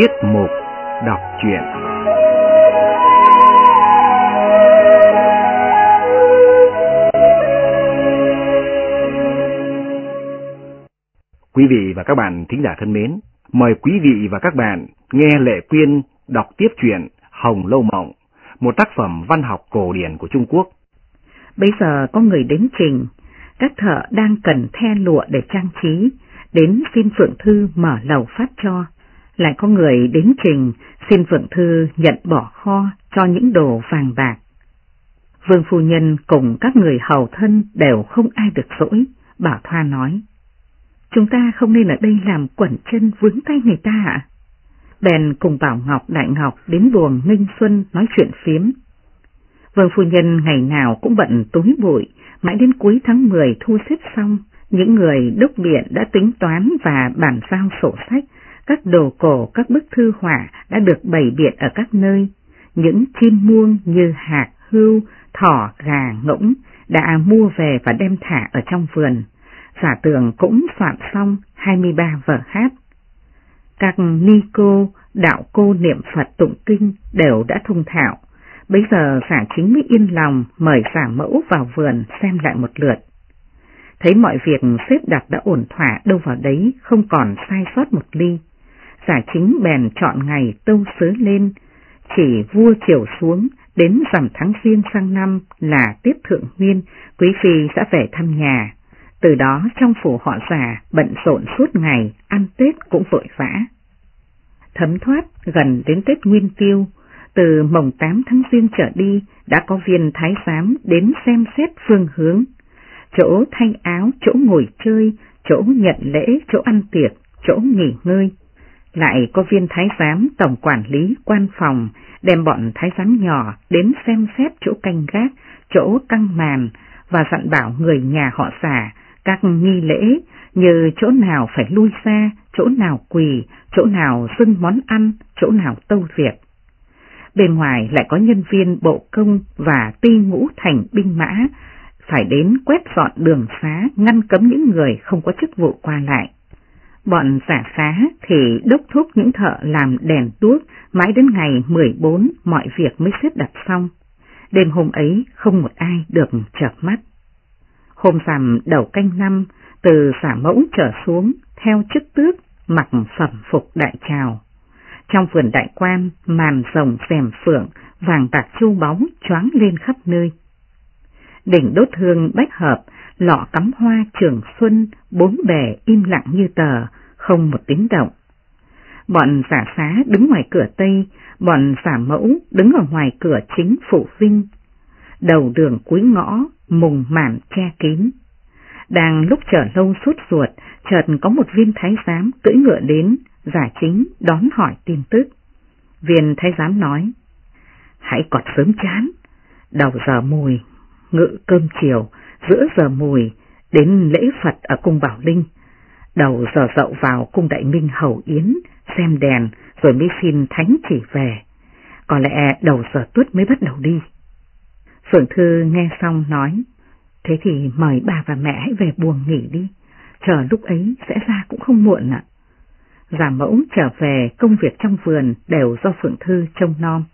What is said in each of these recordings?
Tiết mục đọc truyện Quý vị và các bạn thính giả thân mến, mời quý vị và các bạn nghe Lệ Quyên đọc tiếp truyện Hồng Lâu Mộng, một tác phẩm văn học cổ điển của Trung Quốc. Bây giờ có người đến trình, các thợ đang cần the lụa để trang trí, đến xin Phượng Thư mở lầu phát cho. Lại có người đến trình xin Phượng Thư nhận bỏ kho cho những đồ vàng bạc. Vương Phu Nhân cùng các người hầu thân đều không ai được dỗi, Bảo Thoa nói. Chúng ta không nên ở đây làm quẩn chân vướng tay người ta ạ. Bèn cùng Bảo Ngọc Đại Ngọc đến buồng Ninh Xuân nói chuyện phiếm. Vương Phu Nhân ngày nào cũng bận túi bụi, mãi đến cuối tháng 10 thu xếp xong, những người đốc biện đã tính toán và bàn giao sổ sách, các đồ cổ, các bức thư họa đã được bày biện ở các nơi. Những chim muông như hạt, hưu, thỏ, gà, ngỗng đã mua về và đem thả ở trong vườn. Giả tường cũng soạn xong 23 vở hát. Các ni cô, đạo cô niệm Phật tụng kinh đều đã thông thạo. Bây giờ giả chính mới yên lòng mời giả mẫu vào vườn xem lại một lượt. Thấy mọi việc xếp đặt đã ổn thỏa đâu vào đấy, không còn sai sót một ly. Giả chính bèn chọn ngày tâu sớ lên, chỉ vua chiều xuống, đến rằm tháng riêng sang năm là tiếp thượng nguyên, quý phi sẽ về thăm nhà. Từ đó trong phủ họ già bận rộn suốt ngày, ăn Tết cũng vội vã. Thấm thoát gần đến Tết Nguyên Tiêu, từ mồng 8 tháng riêng trở đi đã có viên thái giám đến xem xét phương hướng. Chỗ thay áo, chỗ ngồi chơi, chỗ nhận lễ, chỗ ăn tiệc, chỗ nghỉ ngơi. Lại có viên thái giám tổng quản lý quan phòng đem bọn thái giám nhỏ đến xem xét chỗ canh gác, chỗ căng màn và dặn bảo người nhà họ xả các nghi lễ như chỗ nào phải lui xa, chỗ nào quỳ, chỗ nào dâng món ăn, chỗ nào tâu việc. Bên ngoài lại có nhân viên bộ công và ti ngũ thành binh mã phải đến quét dọn đường xá ngăn cấm những người không có chức vụ qua lại. Bọn giả phá thì đốc thúc những thợ làm đèn tuốt mãi đến ngày 14 mọi việc mới xếp đặt xong. Đêm hôm ấy không một ai được chợp mắt. Hôm rằm đầu canh năm, từ giả mẫu trở xuống, theo chức tước, mặc phẩm phục đại trào. Trong vườn đại quan, màn rồng rèm phượng, vàng bạc chu bóng choáng lên khắp nơi. Đỉnh đốt hương bách hợp, lọ cắm hoa trường xuân, bốn bề im lặng như tờ, không một tiếng động. Bọn giả xá đứng ngoài cửa Tây, bọn giả mẫu đứng ở ngoài cửa chính phụ Vinh. Đầu đường cuối ngõ, mùng mảm che kín. Đang lúc chờ lâu suốt ruột, chợt có một viên thái giám cưỡi ngựa đến, giả chính đón hỏi tin tức. Viên thái giám nói, hãy còn sớm chán, đầu giờ mùi, ngự cơm chiều, giữa giờ mùi, đến lễ Phật ở cung Bảo Linh, đầu giờ dậu vào cung Đại Minh Hầu Yến, xem đèn, rồi mới xin thánh chỉ về. Có lẽ đầu giờ tuất mới bắt đầu đi. Phượng Thư nghe xong nói, thế thì mời bà và mẹ hãy về buồng nghỉ đi, chờ lúc ấy sẽ ra cũng không muộn ạ. Giả mẫu trở về công việc trong vườn đều do Phượng Thư trông nom.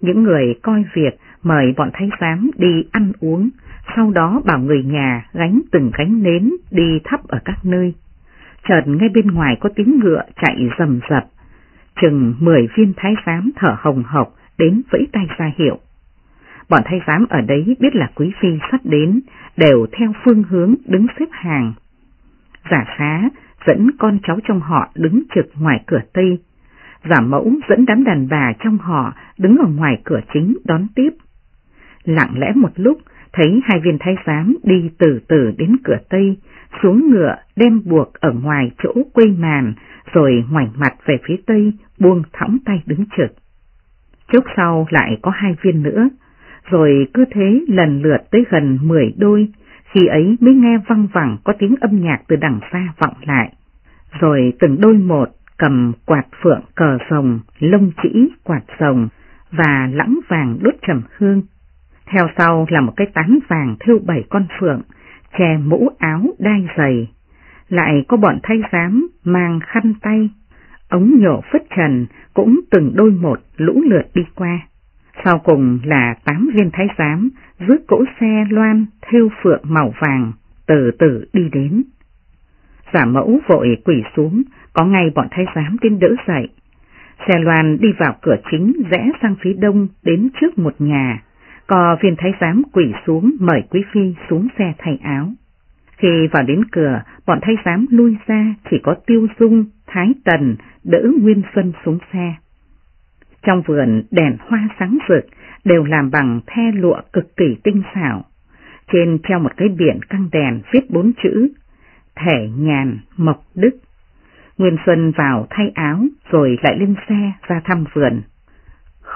Những người coi việc mời bọn thái giám đi ăn uống, sau đó bảo người nhà gánh từng gánh nến đi thắp ở các nơi. Chợt ngay bên ngoài có tiếng ngựa chạy rầm rập, chừng 10 viên thái giám thở hồng hộc đến vẫy tay ra hiệu. Bọn thái giám ở đấy biết là quý phi sắp đến, đều theo phương hướng đứng xếp hàng. Giả xá dẫn con cháu trong họ đứng trực ngoài cửa Tây. Giả mẫu dẫn đám đàn bà trong họ đứng ở ngoài cửa chính đón tiếp. Lặng lẽ một lúc, thấy hai viên thái giám đi từ từ đến cửa Tây, xuống ngựa đem buộc ở ngoài chỗ quây màn, rồi ngoảnh mặt về phía Tây, buông thõng tay đứng trực. Chốc sau lại có hai viên nữa, rồi cứ thế lần lượt tới gần 10 đôi, khi ấy mới nghe văng vẳng có tiếng âm nhạc từ đằng xa vọng lại. Rồi từng đôi một cầm quạt phượng cờ rồng, lông chỉ quạt rồng và lãng vàng đốt trầm hương. Theo sau là một cái tán vàng thêu bảy con phượng, che mũ áo đai giày. Lại có bọn thay giám mang khăn tay. ống nhổ phất trần cũng từng đôi một lũ lượt đi qua. Sau cùng là tám viên thái giám rước cỗ xe loan thêu phượng màu vàng từ từ đi đến. Giả mẫu vội quỷ xuống, có ngay bọn thái giám đến đỡ dậy. Xe loan đi vào cửa chính rẽ sang phía đông đến trước một nhà, có viên thái giám quỷ xuống mời quý phi xuống xe thay áo. Khi vào đến cửa, bọn thái giám lui ra chỉ có tiêu dung, thái tần, đỡ Nguyên Xuân xuống xe. Trong vườn đèn hoa sáng rực đều làm bằng the lụa cực kỳ tinh xảo. Trên treo một cái biển căng đèn viết bốn chữ, thể nhàn mộc đức. Nguyên Xuân vào thay áo rồi lại lên xe ra thăm vườn.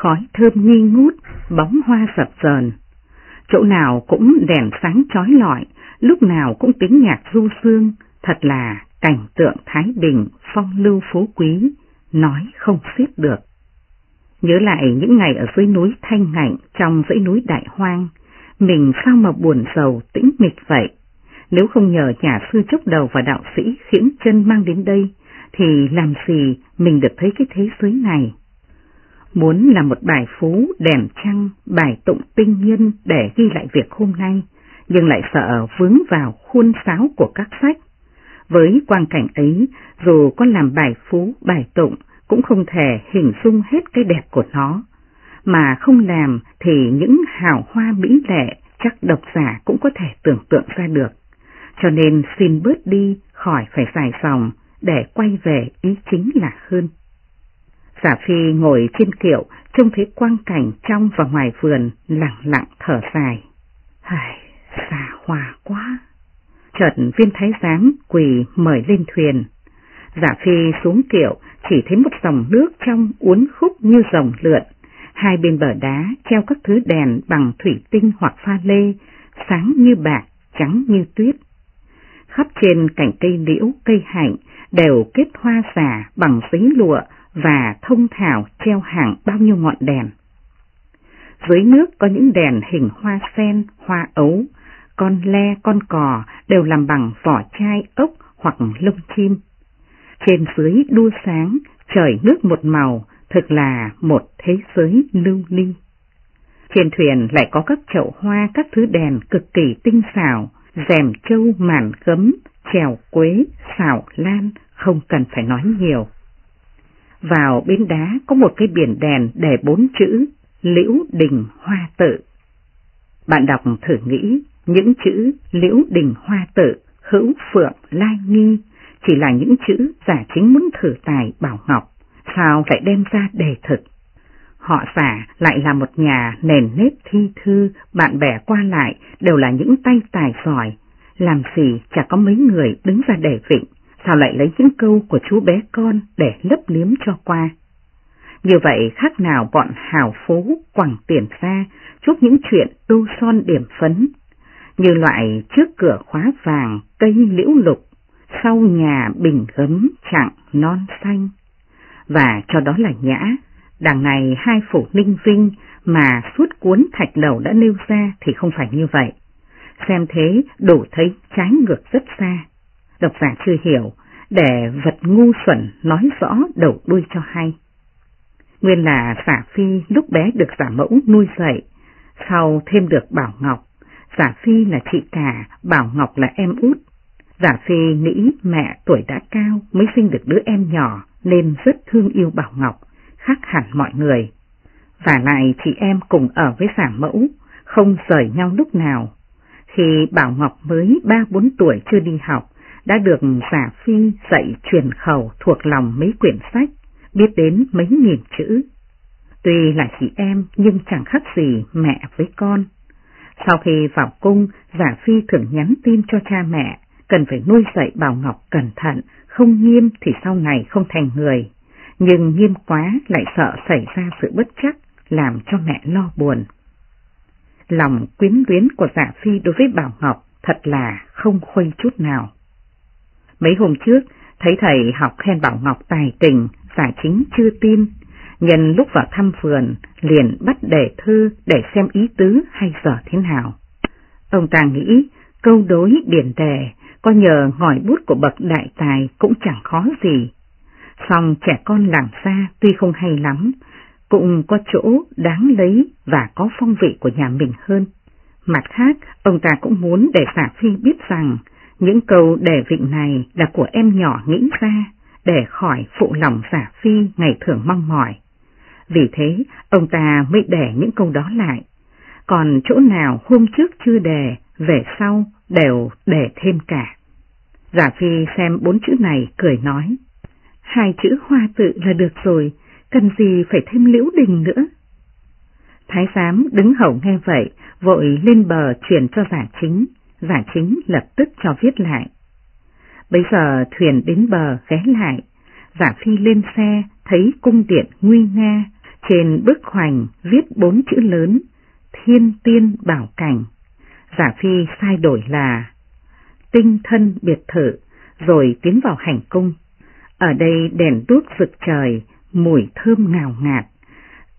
Khói thơm nghi ngút, bóng hoa sập sờn. Chỗ nào cũng đèn sáng chói lọi, lúc nào cũng tiếng nhạc du sương, thật là cảnh tượng Thái Bình phong lưu phú quý, nói không xiết được. Nhớ lại những ngày ở dưới núi Thanh Ngạnh trong dãy núi Đại Hoang, mình sao mà buồn sầu tĩnh mịch vậy? Nếu không nhờ nhà sư chốc đầu và đạo sĩ khiễng chân mang đến đây, thì làm gì mình được thấy cái thế giới này? Muốn làm một bài phú đèn trăng, bài tụng tinh nhân để ghi lại việc hôm nay, nhưng lại sợ vướng vào khuôn sáo của các sách. Với quang cảnh ấy, dù có làm bài phú, bài tụng, cũng không thể hình dung hết cái đẹp của nó. Mà không làm thì những hào hoa mỹ lệ chắc độc giả cũng có thể tưởng tượng ra được. Cho nên xin bớt đi khỏi phải dài dòng để quay về ý chính là hơn. Giả Phi ngồi trên kiệu, trông thấy quang cảnh trong và ngoài vườn, lặng lặng thở dài. Hài, xa hoa quá. Chợt viên thái giám quỳ mời lên thuyền. Giả Phi xuống kiệu, chỉ thấy một dòng nước trong uốn khúc như dòng lượn. Hai bên bờ đá treo các thứ đèn bằng thủy tinh hoặc pha lê, sáng như bạc, trắng như tuyết. Khắp trên cành cây liễu, cây hạnh đều kết hoa giả bằng giấy lụa và thông thảo treo hàng bao nhiêu ngọn đèn. Dưới nước có những đèn hình hoa sen, hoa ấu, con le, con cò đều làm bằng vỏ chai ốc hoặc lông chim. Trên dưới đua sáng, trời nước một màu, thực là một thế giới lưu ly. Trên thuyền lại có các chậu hoa, các thứ đèn cực kỳ tinh xảo, rèm trâu màn gấm, chèo quế, xảo lan, không cần phải nói nhiều. Vào bên đá có một cái biển đèn để bốn chữ Liễu Đình Hoa Tự. Bạn đọc thử nghĩ những chữ Liễu Đình Hoa Tự, Hữu Phượng Lai Nghi chỉ là những chữ giả chính muốn thử tài Bảo Ngọc, sao lại đem ra đề thực. Họ giả lại là một nhà nền nếp thi thư, bạn bè qua lại đều là những tay tài giỏi, làm gì chả có mấy người đứng ra đề vịnh sao lại lấy những câu của chú bé con để lấp liếm cho qua. Như vậy khác nào bọn hào phú quẳng tiền ra, chúc những chuyện tu son điểm phấn, như loại trước cửa khóa vàng cây liễu lục, sau nhà bình gấm chặng non xanh. Và cho đó là nhã, đằng này hai phủ ninh vinh mà suốt cuốn thạch đầu đã nêu ra thì không phải như vậy. Xem thế đủ thấy trái ngược rất xa độc giả chưa hiểu, để vật ngu xuẩn nói rõ đầu đuôi cho hay. Nguyên là giả phi lúc bé được giả mẫu nuôi dạy, sau thêm được Bảo Ngọc, giả phi là chị cả, Bảo Ngọc là em út. Giả phi nghĩ mẹ tuổi đã cao mới sinh được đứa em nhỏ nên rất thương yêu Bảo Ngọc, khác hẳn mọi người. Và lại chị em cùng ở với giả mẫu, không rời nhau lúc nào. Khi Bảo Ngọc mới 3-4 tuổi chưa đi học, đã được giả phi dạy truyền khẩu thuộc lòng mấy quyển sách, biết đến mấy nghìn chữ. Tuy là chị em nhưng chẳng khác gì mẹ với con. Sau khi vào cung, giả phi thường nhắn tin cho cha mẹ, cần phải nuôi dạy Bảo Ngọc cẩn thận, không nghiêm thì sau này không thành người. Nhưng nghiêm quá lại sợ xảy ra sự bất chắc, làm cho mẹ lo buồn. Lòng quyến luyến của giả phi đối với Bảo Ngọc thật là không khuây chút nào. Mấy hôm trước, thấy thầy học khen Bảo Ngọc tài tình, giải chính chưa tin, nhân lúc vào thăm vườn, liền bắt đề thư để xem ý tứ hay dở thế nào. Ông ta nghĩ câu đối điển đề, có nhờ ngòi bút của bậc đại tài cũng chẳng khó gì. Song trẻ con làng xa tuy không hay lắm, cũng có chỗ đáng lấy và có phong vị của nhà mình hơn. Mặt khác, ông ta cũng muốn để Phạm phi biết rằng những câu đề vịnh này là của em nhỏ nghĩ ra để khỏi phụ lòng giả phi ngày thường mong mỏi. Vì thế, ông ta mới để những câu đó lại. Còn chỗ nào hôm trước chưa đề, về sau đều để thêm cả. Giả phi xem bốn chữ này cười nói. Hai chữ hoa tự là được rồi, cần gì phải thêm liễu đình nữa. Thái giám đứng hậu nghe vậy, vội lên bờ chuyển cho giả chính, giả chính lập tức cho viết lại. Bây giờ thuyền đến bờ ghé lại, giả phi lên xe thấy cung điện nguy nga, trên bức hoành viết bốn chữ lớn, thiên tiên bảo cảnh. Giả phi sai đổi là tinh thân biệt thự, rồi tiến vào hành cung. Ở đây đèn đuốc rực trời, mùi thơm ngào ngạt,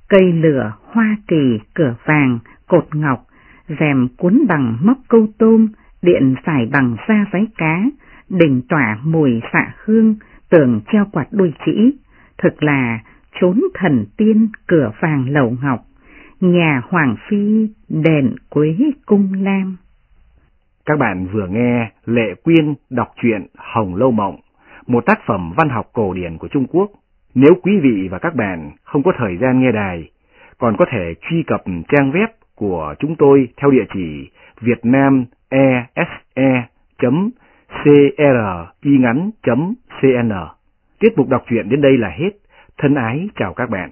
cây lửa, hoa kỳ, cửa vàng, cột ngọc, rèm cuốn bằng móc câu tôm, điện xài bằng da váy cá, đỉnh tỏa mùi xạ hương, tường treo quạt đuôi chỉ, thực là trốn thần tiên cửa vàng lầu ngọc, nhà hoàng phi đèn quế cung lam. Các bạn vừa nghe Lệ Quyên đọc truyện Hồng Lâu Mộng, một tác phẩm văn học cổ điển của Trung Quốc. Nếu quý vị và các bạn không có thời gian nghe đài, còn có thể truy cập trang web của chúng tôi theo địa chỉ vietnamese.cringắn.cn. Tiết mục đọc truyện đến đây là hết. Thân ái chào các bạn.